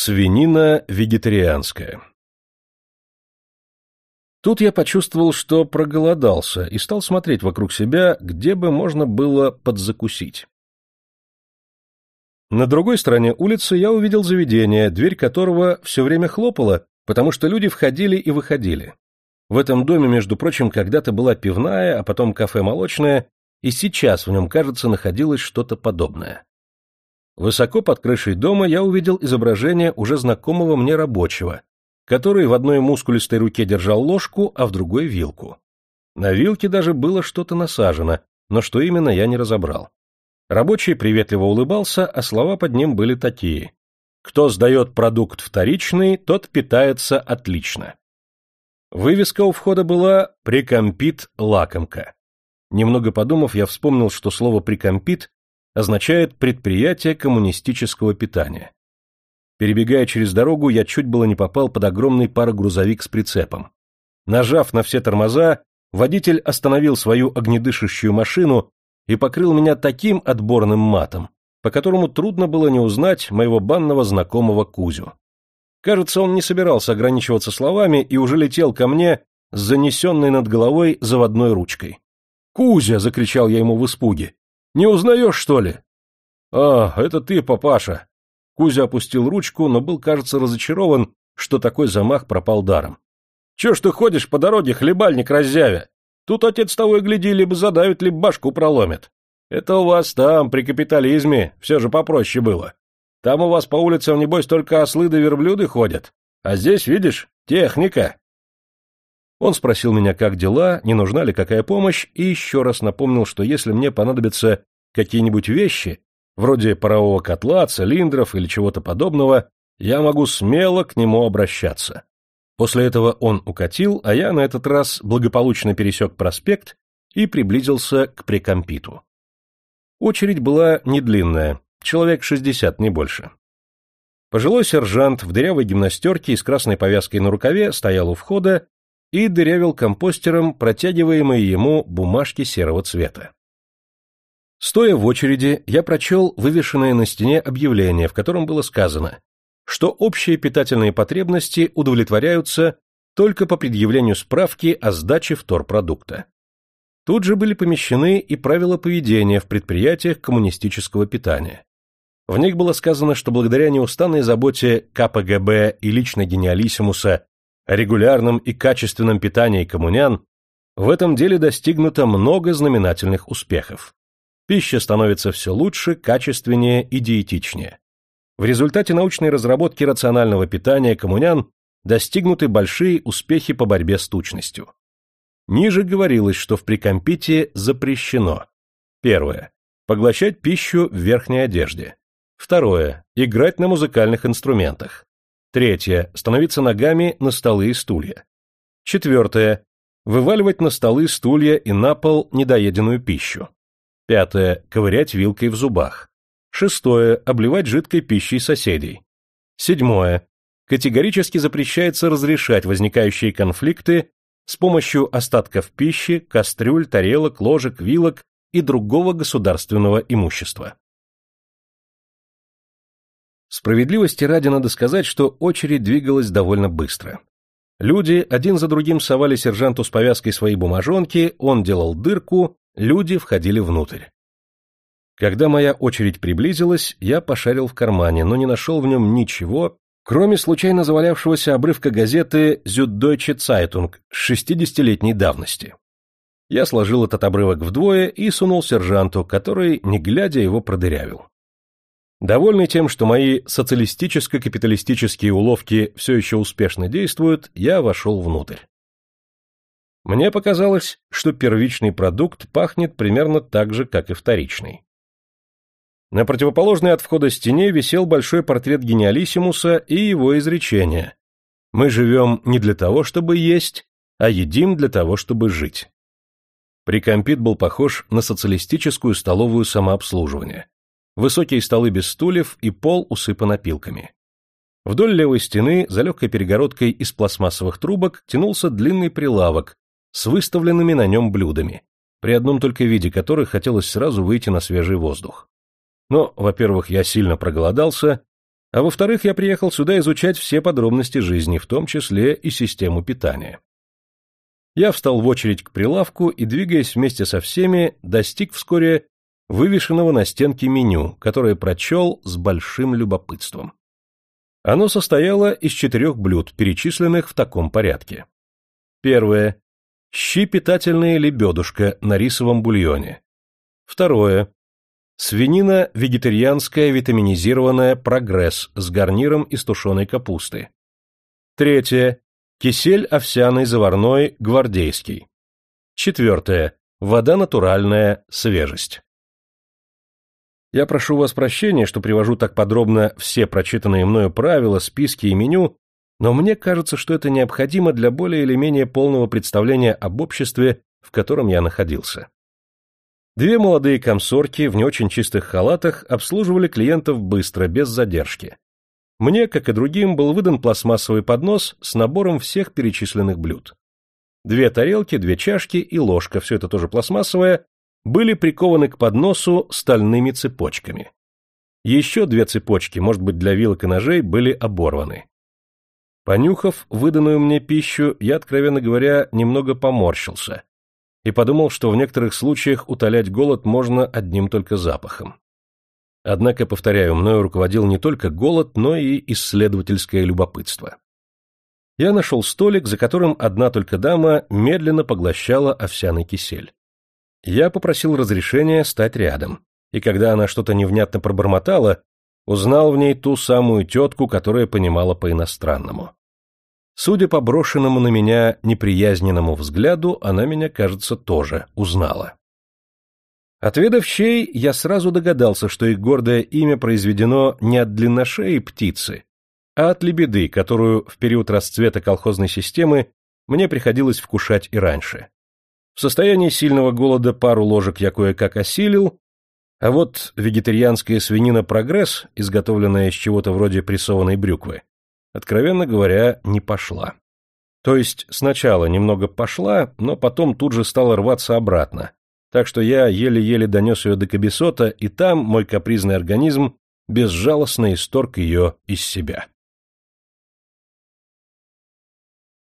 Свинина вегетарианская Тут я почувствовал, что проголодался, и стал смотреть вокруг себя, где бы можно было подзакусить. На другой стороне улицы я увидел заведение, дверь которого все время хлопала, потому что люди входили и выходили. В этом доме, между прочим, когда-то была пивная, а потом кафе-молочное, и сейчас в нем, кажется, находилось что-то подобное. Высоко под крышей дома я увидел изображение уже знакомого мне рабочего, который в одной мускулистой руке держал ложку, а в другой — вилку. На вилке даже было что-то насажено, но что именно я не разобрал. Рабочий приветливо улыбался, а слова под ним были такие. «Кто сдает продукт вторичный, тот питается отлично». Вывеска у входа была «Прикомпит лакомка». Немного подумав, я вспомнил, что слово «прикомпит» означает «предприятие коммунистического питания». Перебегая через дорогу, я чуть было не попал под огромный парогрузовик с прицепом. Нажав на все тормоза, водитель остановил свою огнедышащую машину и покрыл меня таким отборным матом, по которому трудно было не узнать моего банного знакомого Кузю. Кажется, он не собирался ограничиваться словами и уже летел ко мне с занесенной над головой заводной ручкой. «Кузя!» — закричал я ему в испуге. «Не узнаешь, что ли?» «А, это ты, папаша!» Кузя опустил ручку, но был, кажется, разочарован, что такой замах пропал даром. «Чё ж ты ходишь по дороге, хлебальник раззявя? Тут отец того и гляди, либо задавит, либо башку проломит. Это у вас там, при капитализме, все же попроще было. Там у вас по улицам, небось, только ослы да верблюды ходят. А здесь, видишь, техника». Он спросил меня, как дела, не нужна ли какая помощь, и еще раз напомнил, что если мне понадобятся какие-нибудь вещи, вроде парового котла, цилиндров или чего-то подобного, я могу смело к нему обращаться. После этого он укатил, а я на этот раз благополучно пересек проспект и приблизился к прикомпиту. Очередь была недлинная, человек шестьдесят, не больше. Пожилой сержант в дырявой гимнастерке и с красной повязкой на рукаве стоял у входа и дырявил компостером протягиваемые ему бумажки серого цвета. Стоя в очереди, я прочел вывешенное на стене объявление, в котором было сказано, что общие питательные потребности удовлетворяются только по предъявлению справки о сдаче вторпродукта. Тут же были помещены и правила поведения в предприятиях коммунистического питания. В них было сказано, что благодаря неустанной заботе КПГБ и лично гениалиссимуса о регулярном и качественном питании коммунян, в этом деле достигнуто много знаменательных успехов. Пища становится все лучше, качественнее и диетичнее. В результате научной разработки рационального питания коммунян достигнуты большие успехи по борьбе с тучностью. Ниже говорилось, что в прикомпите запрещено. Первое. Поглощать пищу в верхней одежде. Второе. Играть на музыкальных инструментах. Третье. Становиться ногами на столы и стулья. Четвертое. Вываливать на столы, стулья и на пол недоеденную пищу. Пятое. Ковырять вилкой в зубах. Шестое. Обливать жидкой пищей соседей. Седьмое. Категорически запрещается разрешать возникающие конфликты с помощью остатков пищи, кастрюль, тарелок, ложек, вилок и другого государственного имущества. Справедливости ради надо сказать, что очередь двигалась довольно быстро. Люди один за другим совали сержанту с повязкой свои бумажонки, он делал дырку, Люди входили внутрь. Когда моя очередь приблизилась, я пошарил в кармане, но не нашел в нем ничего, кроме случайно завалявшегося обрывка газеты «Зюддойче Цайтунг» с 60-летней давности. Я сложил этот обрывок вдвое и сунул сержанту, который, не глядя, его продырявил. Довольный тем, что мои социалистическо-капиталистические уловки все еще успешно действуют, я вошел внутрь. Мне показалось, что первичный продукт пахнет примерно так же, как и вторичный. На противоположной от входа стене висел большой портрет гениалиссимуса и его изречение. «Мы живем не для того, чтобы есть, а едим для того, чтобы жить». Прикомпит был похож на социалистическую столовую самообслуживания. Высокие столы без стульев и пол усыпан опилками. Вдоль левой стены, за легкой перегородкой из пластмассовых трубок, тянулся длинный прилавок, с выставленными на нем блюдами, при одном только виде которых хотелось сразу выйти на свежий воздух. Но, во-первых, я сильно проголодался, А во-вторых, я приехал сюда изучать все подробности жизни, в том числе и систему питания. Я встал в очередь к прилавку и, двигаясь вместе со всеми, достиг вскоре вывешенного на стенке меню, которое прочел с большим любопытством. Оно состояло из четырех блюд, перечисленных в таком порядке. Первое. Щи питательные лебедушка на рисовом бульоне. Второе. Свинина вегетарианская витаминизированная «Прогресс» с гарниром из тушеной капусты. Третье. Кисель овсяный заварной «Гвардейский». Четвертое. Вода натуральная «Свежесть». Я прошу вас прощения, что привожу так подробно все прочитанные мною правила, списки и меню, но мне кажется, что это необходимо для более или менее полного представления об обществе, в котором я находился. Две молодые комсорки в не очень чистых халатах обслуживали клиентов быстро, без задержки. Мне, как и другим, был выдан пластмассовый поднос с набором всех перечисленных блюд. Две тарелки, две чашки и ложка, все это тоже пластмассовое, были прикованы к подносу стальными цепочками. Еще две цепочки, может быть, для вилок и ножей, были оборваны. Понюхав выданную мне пищу, я, откровенно говоря, немного поморщился и подумал, что в некоторых случаях утолять голод можно одним только запахом. Однако, повторяю, мною руководил не только голод, но и исследовательское любопытство. Я нашел столик, за которым одна только дама медленно поглощала овсяный кисель. Я попросил разрешения стать рядом, и когда она что-то невнятно пробормотала, узнал в ней ту самую тетку, которая понимала по-иностранному. Судя по брошенному на меня неприязненному взгляду, она меня, кажется, тоже узнала. Отведав щей, я сразу догадался, что их гордое имя произведено не от длинношеи птицы, а от лебеды, которую в период расцвета колхозной системы мне приходилось вкушать и раньше. В состоянии сильного голода пару ложек я кое-как осилил, а вот вегетарианская свинина «Прогресс», изготовленная из чего-то вроде прессованной брюквы, откровенно говоря, не пошла. То есть сначала немного пошла, но потом тут же стала рваться обратно, так что я еле-еле донес ее до кабесота, и там мой капризный организм безжалостно исторг ее из себя.